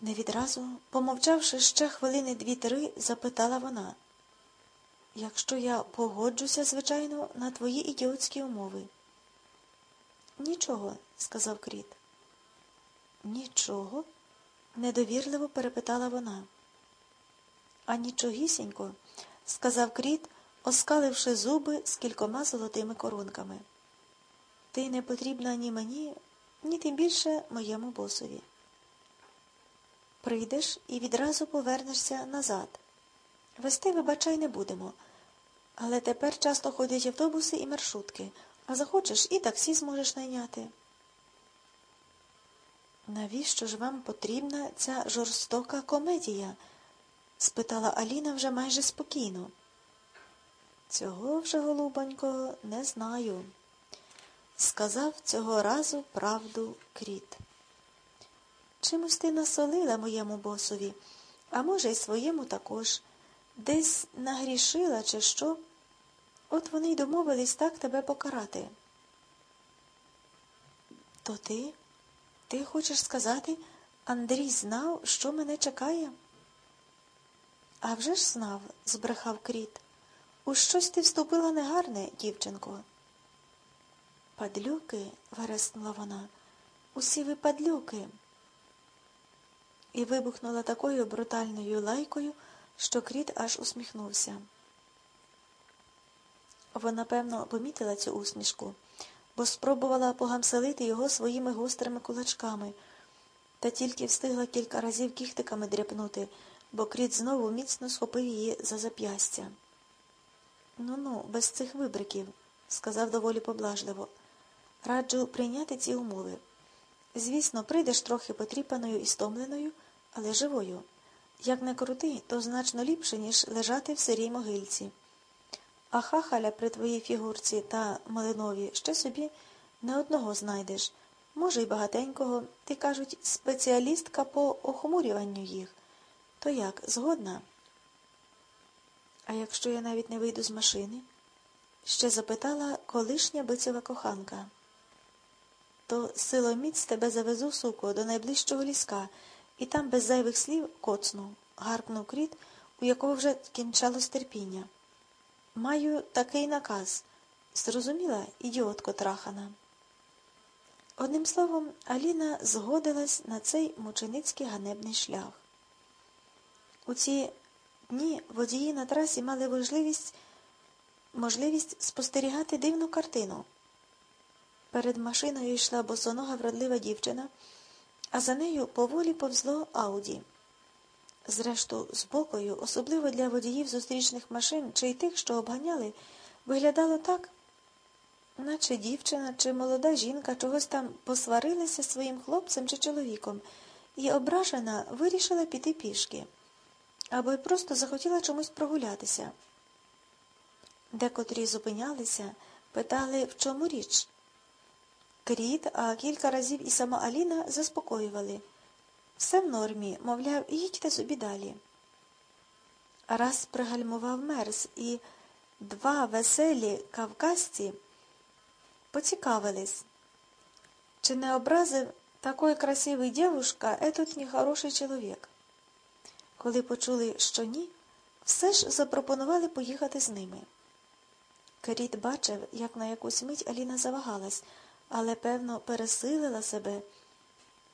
Не відразу, помовчавши ще хвилини дві-три, запитала вона. Якщо я погоджуся, звичайно, на твої ідіотські умови. Нічого, сказав Кріт. Нічого? недовірливо перепитала вона. А нічогісінько, сказав Кріт, оскаливши зуби з кількома золотими коронками. Ти не потрібна ні мені, ні тим більше моєму босові. Прийдеш і відразу повернешся назад. Вести, вибачай, не будемо. Але тепер часто ходять автобуси і маршрутки, а захочеш і таксі зможеш найняти. Навіщо ж вам потрібна ця жорстока комедія? спитала Аліна вже майже спокійно. Цього вже, голубонько, не знаю, сказав цього разу правду кріт. Чимось ти насолила моєму босові, а може, й своєму також. Десь нагрішила, чи що. От вони й домовились так тебе покарати. То ти? Ти хочеш сказати, Андрій знав, що мене чекає? «А вже ж знав, збрехав кріт. У щось ти вступила негарне, дівчинко. Падлюки, вереснула вона, усі ви падлюки. І вибухнула такою брутальною лайкою, що кріт аж усміхнувся. Вона, певно, помітила цю усмішку, бо спробувала погамселити його своїми гострими кулачками, та тільки встигла кілька разів кіхтиками дряпнути, бо кріт знову міцно схопив її за зап'ястя. Ну ну, без цих вибриків, сказав доволі поблажливо. Раджу прийняти ці умови. Звісно, прийдеш трохи потріпаною і стомленою, але живою. Як не крути, то значно ліпше, ніж лежати в сирій могильці. А хахаля при твоїй фігурці та малинові ще собі не одного знайдеш. Може, й багатенького, ти кажуть, спеціалістка по охмурюванню їх. То як, згодна? А якщо я навіть не вийду з машини? ще запитала колишня бицева коханка. То силоміць тебе завезу, суко, до найближчого ліска, і там без зайвих слів коцнув, гаркнув кріт, у якого вже кінчалось терпіння. Маю такий наказ. Зрозуміла, ідіотко трахана. Одним словом, Аліна згодилась на цей мученицький ганебний шлях. У ці дні водії на трасі мали можливість, можливість спостерігати дивну картину. Перед машиною йшла босонога вродлива дівчина, а за нею поволі повзло Ауді. Зрештою, з бокою, особливо для водіїв зустрічних машин чи й тих, що обганяли, виглядало так, наче дівчина чи молода жінка чогось там посварилася своїм хлопцем чи чоловіком і ображена вирішила піти пішки, або й просто захотіла чомусь прогулятися. Декотрі зупинялися, питали, в чому річ. Кріт, а кілька разів і сама Аліна заспокоювали. Все в нормі, мовляв, їдьте собі далі. Раз пригальмував мерз, і два веселі кавказці поцікавились, чи не образив такої красивої дівушка етот нехороший чоловік. Коли почули, що ні, все ж запропонували поїхати з ними. Керіт бачив, як на якусь мить Аліна завагалась, але, певно, пересилила себе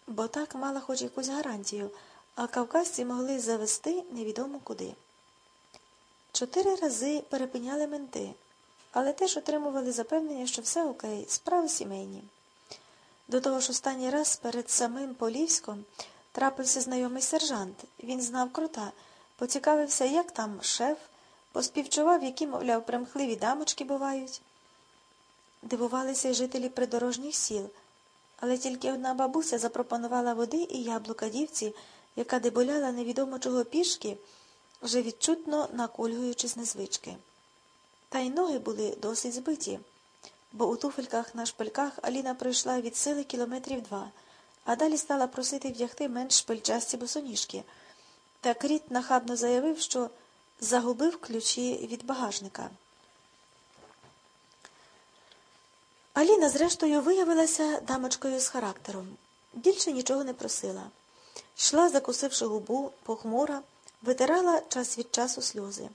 бо так мала хоч якусь гарантію, а кавказці могли завести невідомо куди. Чотири рази перепиняли менти, але теж отримували запевнення, що все окей, справи сімейні. До того ж останній раз перед самим Полівськом трапився знайомий сержант. Він знав крута, поцікавився, як там шеф, поспівчував, які, мовляв, примхливі дамочки бувають. Дивувалися й жителі придорожніх сіл. Але тільки одна бабуся запропонувала води і яблука дівці, яка деболяла невідомо чого пішки, вже відчутно накульгуючи незвички. Та й ноги були досить збиті, бо у туфельках на шпильках Аліна пройшла від сили кілометрів два, а далі стала просити вдягти менш шпильчасті босоніжки. Та кріт нахабно заявив, що загубив ключі від багажника. Аліна, зрештою, виявилася дамочкою з характером. Більше нічого не просила. Йшла, закусивши губу, похмура, витирала час від часу сльози.